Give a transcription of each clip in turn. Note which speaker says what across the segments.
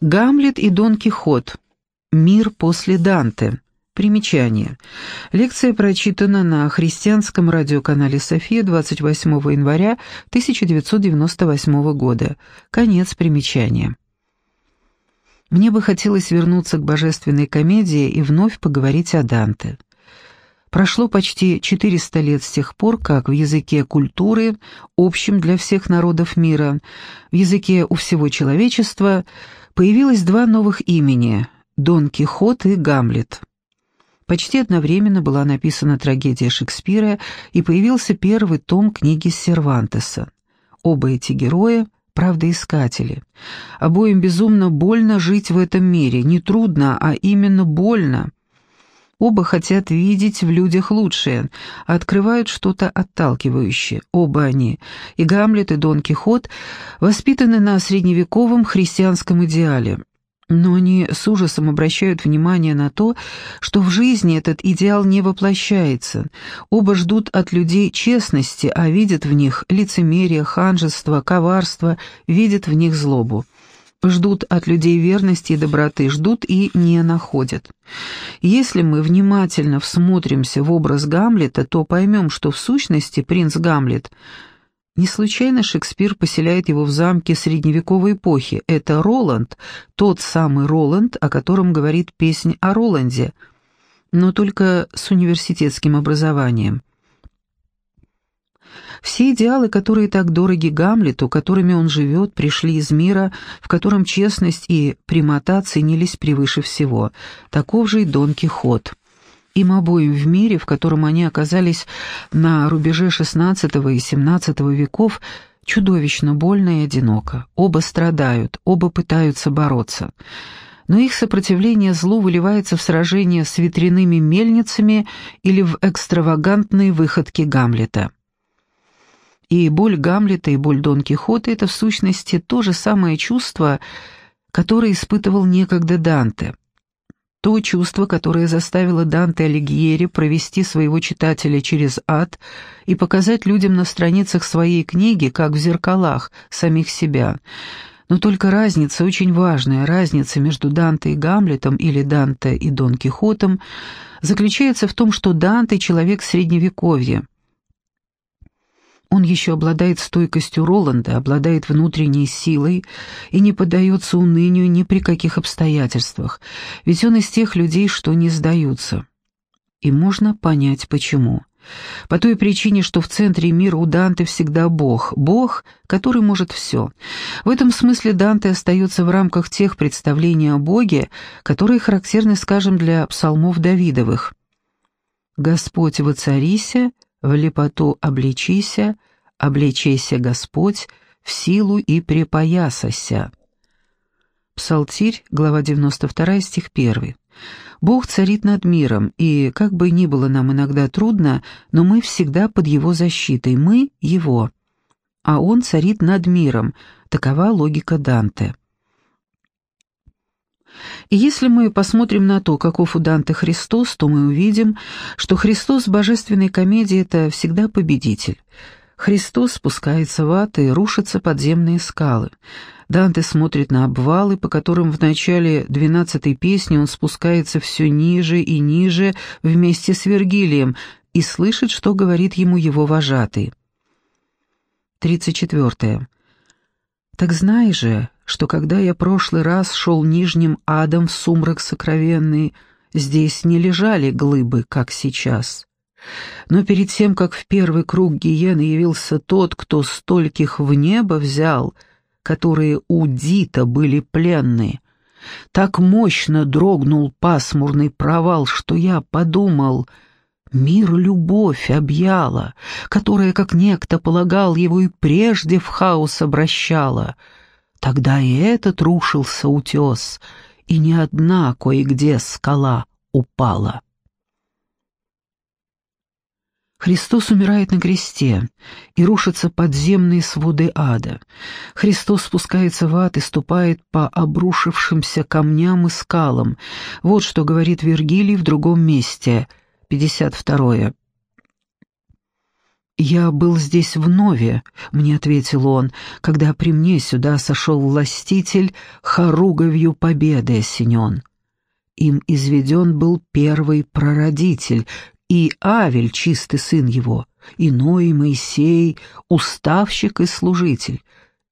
Speaker 1: Гамлет и Дон Кихот. Мир после Данте. Примечание. Лекция прочитана на христианском радиоканале «София» 28 января 1998 года. Конец примечания. Мне бы хотелось вернуться к божественной комедии и вновь поговорить о Данте. Прошло почти 400 лет с тех пор, как в языке культуры, общем для всех народов мира, в языке у всего человечества, появилось два новых имени – Дон Кихот и Гамлет. Почти одновременно была написана трагедия Шекспира и появился первый том книги Сервантеса. Оба эти героя – правдоискатели. Обоим безумно больно жить в этом мире, не трудно, а именно больно. Оба хотят видеть в людях лучшее, открывают что-то отталкивающее. Оба они, и Гамлет, и Дон Кихот, воспитаны на средневековом христианском идеале. Но они с ужасом обращают внимание на то, что в жизни этот идеал не воплощается. Оба ждут от людей честности, а видят в них лицемерие, ханжество, коварство, видят в них злобу. Ждут от людей верности и доброты, ждут и не находят. Если мы внимательно всмотримся в образ Гамлета, то поймем, что в сущности принц Гамлет – не случайно Шекспир поселяет его в замке средневековой эпохи. Это Роланд, тот самый Роланд, о котором говорит песнь о Роланде, но только с университетским образованием. Все идеалы, которые так дороги Гамлету, которыми он живет, пришли из мира, в котором честность и прямота ценились превыше всего. Таков же и Дон Кихот. Им обоим в мире, в котором они оказались на рубеже XVI и XVII веков, чудовищно больно и одиноко. Оба страдают, оба пытаются бороться. Но их сопротивление злу выливается в сражение с ветряными мельницами или в экстравагантные выходки Гамлета. И боль Гамлета, и боль Дон Кихота — это в сущности то же самое чувство, которое испытывал некогда Данте — то чувство, которое заставило Данте Алигьери провести своего читателя через ад и показать людям на страницах своей книги, как в зеркалах, самих себя. Но только разница, очень важная разница между Данте и Гамлетом или Данте и Дон Кихотом, заключается в том, что Данте — человек Средневековья — он еще обладает стойкостью Роланда, обладает внутренней силой и не поддается унынию ни при каких обстоятельствах, ведь он из тех людей, что не сдаются. И можно понять, почему. По той причине, что в центре мира у Данте всегда Бог, Бог, который может все. В этом смысле Данте остается в рамках тех представлений о Боге, которые характерны, скажем, для псалмов Давидовых. «Господь воцарися, в лепоту обличися, обличейся Господь, в силу и припоясася. Псалтирь, глава 92, стих 1. Бог царит над миром, и, как бы ни было нам иногда трудно, но мы всегда под Его защитой, мы — Его. А Он царит над миром, такова логика Данте. И если мы посмотрим на то, каков у Данте Христос, то мы увидим, что Христос в божественной комедии — это всегда победитель. Христос спускается в ад и рушатся подземные скалы. Данте смотрит на обвалы, по которым в начале двенадцатой песни он спускается все ниже и ниже вместе с Вергилием и слышит, что говорит ему его вожатый. Тридцать четвертое. «Так знай же, что когда я прошлый раз шел нижним адом в сумрак сокровенный, здесь не лежали глыбы, как сейчас. Но перед тем, как в первый круг гиены явился тот, кто стольких в небо взял, которые у Дита были пленны, так мощно дрогнул пасмурный провал, что я подумал — Мир любовь объяла, которая, как некто полагал, его и прежде в хаос обращала. Тогда и этот рушился утес, и ни одна кое-где скала упала. Христос умирает на кресте, и рушатся подземные своды ада. Христос спускается в ад и ступает по обрушившимся камням и скалам. Вот что говорит Вергилий в другом месте — 52. «Я был здесь вновь», — мне ответил он, когда при мне сюда сошел властитель, хоруговью победы осенен. Им изведен был первый прародитель, и Авель, чистый сын его, и Ной, и Моисей, уставщик и служитель,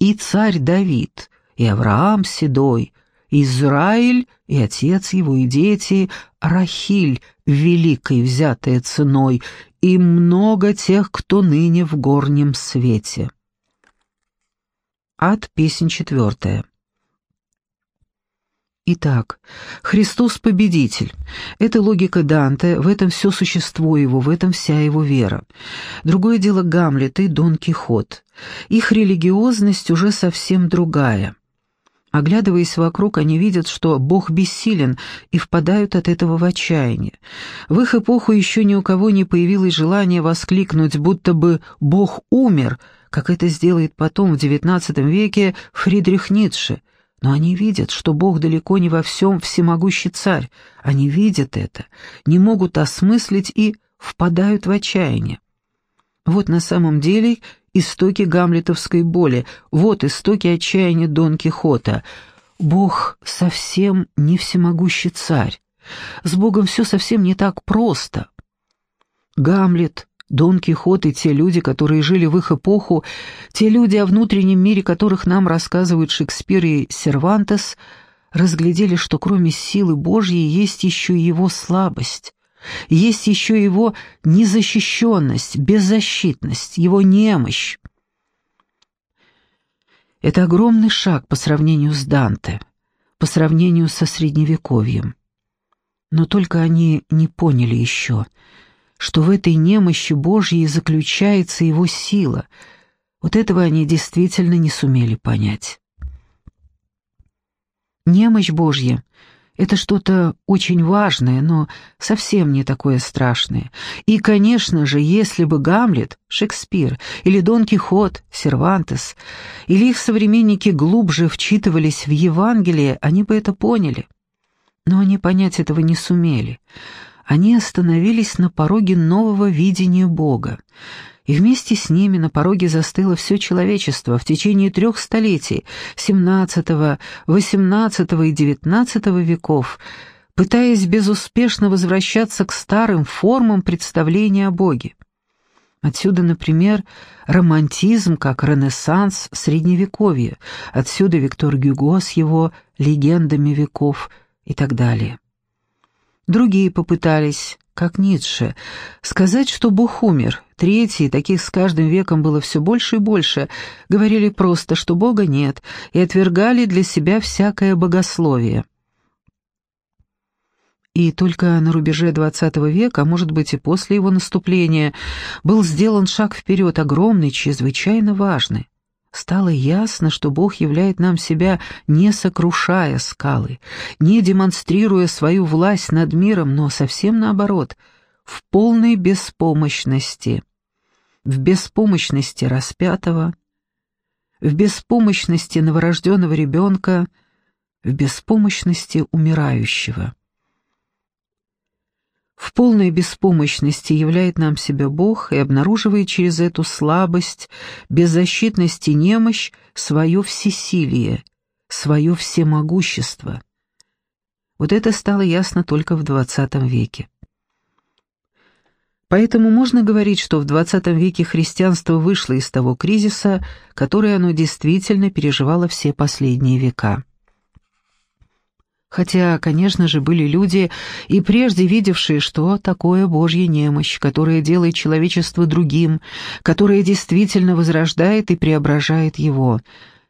Speaker 1: и царь Давид, и Авраам седой, Израиль и отец его, и дети, Рахиль, великой взятая ценой, и много тех, кто ныне в горнем свете. Ад, песня четвертая. Итак, Христос победитель. Это логика Данте, в этом все существо его, в этом вся его вера. Другое дело Гамлет и Дон Кихот. Их религиозность уже совсем другая. Оглядываясь вокруг, они видят, что Бог бессилен, и впадают от этого в отчаяние. В их эпоху еще ни у кого не появилось желание воскликнуть, будто бы «Бог умер», как это сделает потом в XIX веке Фридрих Ницше. Но они видят, что Бог далеко не во всем всемогущий царь. Они видят это, не могут осмыслить и впадают в отчаяние. Вот на самом деле истоки гамлетовской боли, вот истоки отчаяния Дон Кихота. Бог совсем не всемогущий царь. С Богом все совсем не так просто. Гамлет, Дон Кихот и те люди, которые жили в их эпоху, те люди, о внутреннем мире которых нам рассказывают Шекспир и Сервантес, разглядели, что кроме силы Божьей есть еще и его слабость, есть еще его незащищенность, беззащитность, его немощь. Это огромный шаг по сравнению с Данте, по сравнению со Средневековьем. Но только они не поняли еще, что в этой немощи Божьей заключается его сила. Вот этого они действительно не сумели понять. Немощь Божья это что-то очень важное, но совсем не такое страшное. И, конечно же, если бы Гамлет, Шекспир, или Дон Кихот, Сервантес, или их современники глубже вчитывались в Евангелие, они бы это поняли. Но они понять этого не сумели. Они остановились на пороге нового видения Бога и вместе с ними на пороге застыло все человечество в течение трех столетий, XVII, XVIII и XIX веков, пытаясь безуспешно возвращаться к старым формам представления о Боге. Отсюда, например, романтизм как ренессанс Средневековья, отсюда Виктор Гюго с его «Легендами веков» и так далее. Другие попытались как Ницше, сказать, что Бог умер. Третьи, таких с каждым веком было все больше и больше, говорили просто, что Бога нет, и отвергали для себя всякое богословие. И только на рубеже XX века, а может быть и после его наступления, был сделан шаг вперед, огромный, чрезвычайно важный стало ясно, что Бог являет нам себя не сокрушая скалы, не демонстрируя свою власть над миром, но совсем наоборот, в полной беспомощности, в беспомощности распятого, в беспомощности новорожденного ребенка, в беспомощности умирающего. В полной беспомощности являет нам себя Бог и обнаруживает через эту слабость, беззащитность и немощь свое всесилие, свое всемогущество. Вот это стало ясно только в XX веке. Поэтому можно говорить, что в XX веке христианство вышло из того кризиса, который оно действительно переживало все последние века. Хотя, конечно же, были люди, и прежде видевшие, что такое Божья немощь, которая делает человечество другим, которая действительно возрождает и преображает его.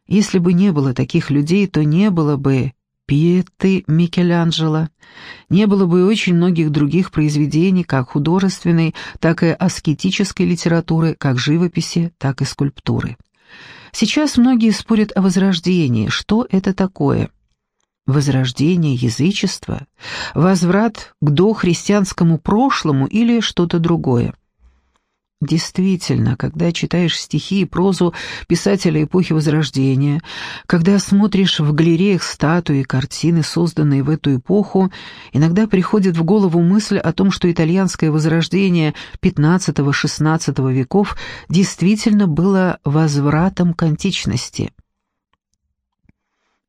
Speaker 1: Если бы не было таких людей, то не было бы Пьеты Микеланджело, не было бы и очень многих других произведений, как художественной, так и аскетической литературы, как живописи, так и скульптуры. Сейчас многие спорят о возрождении, что это такое – возрождение язычества, возврат к дохристианскому прошлому или что-то другое. Действительно, когда читаешь стихи и прозу писателя эпохи Возрождения, когда смотришь в галереях статуи и картины, созданные в эту эпоху, иногда приходит в голову мысль о том, что итальянское Возрождение XV-XVI веков действительно было возвратом к античности.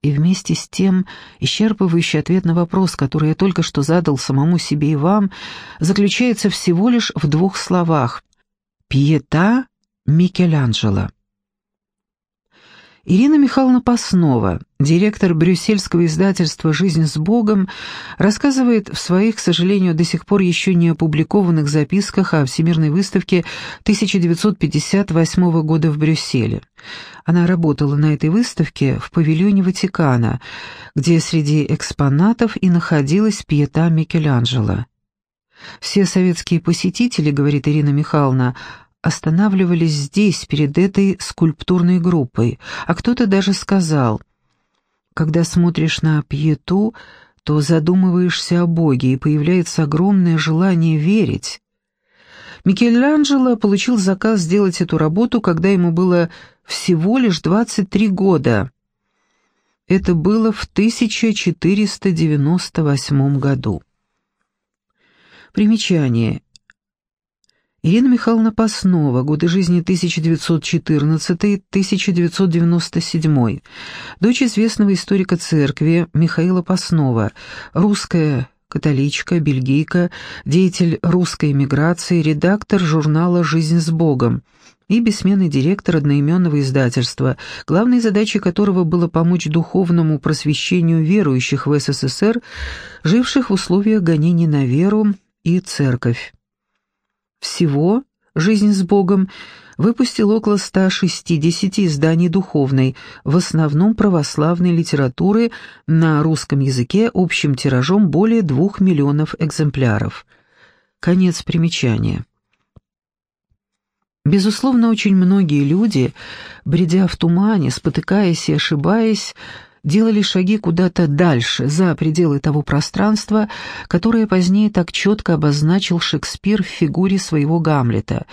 Speaker 1: И вместе с тем исчерпывающий ответ на вопрос, который я только что задал самому себе и вам, заключается всего лишь в двух словах – Пьета Микеланджело. Ирина Михайловна Паснова, директор брюссельского издательства «Жизнь с Богом», рассказывает в своих, к сожалению, до сих пор еще не опубликованных записках о Всемирной выставке 1958 года в Брюсселе. Она работала на этой выставке в павильоне Ватикана, где среди экспонатов и находилась Пьета Микеланджело. Все советские посетители, говорит Ирина Михайловна, останавливались здесь, перед этой скульптурной группой, а кто-то даже сказал, когда смотришь на Пьету, то задумываешься о Боге, и появляется огромное желание верить. Микеланджело получил заказ сделать эту работу, когда ему было всего лишь 23 года. Это было в 1498 году. Примечание. Ирина Михайловна Паснова, годы жизни 1914-1997, дочь известного историка церкви Михаила Паснова, русская католичка, бельгийка, деятель русской эмиграции, редактор журнала «Жизнь с Богом» и бессменный директор одноименного издательства, главной задачей которого было помочь духовному просвещению верующих в СССР, живших в условиях гонений на веру и церковь. Всего «Жизнь с Богом» выпустил около 160 изданий духовной, в основном православной литературы на русском языке общим тиражом более двух миллионов экземпляров. Конец примечания. Безусловно, очень многие люди, бредя в тумане, спотыкаясь и ошибаясь, делали шаги куда-то дальше, за пределы того пространства, которое позднее так четко обозначил Шекспир в фигуре своего Гамлета.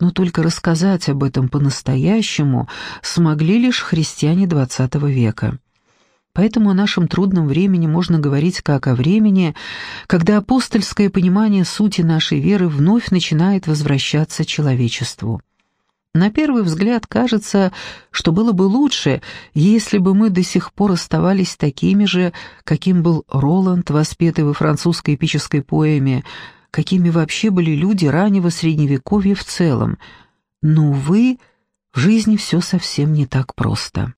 Speaker 1: Но только рассказать об этом по-настоящему смогли лишь христиане XX века. Поэтому о нашем трудном времени можно говорить как о времени, когда апостольское понимание сути нашей веры вновь начинает возвращаться человечеству. На первый взгляд кажется, что было бы лучше, если бы мы до сих пор оставались такими же, каким был Роланд, воспетый во французской эпической поэме, какими вообще были люди раннего Средневековья в целом. Но, увы, в жизни все совсем не так просто.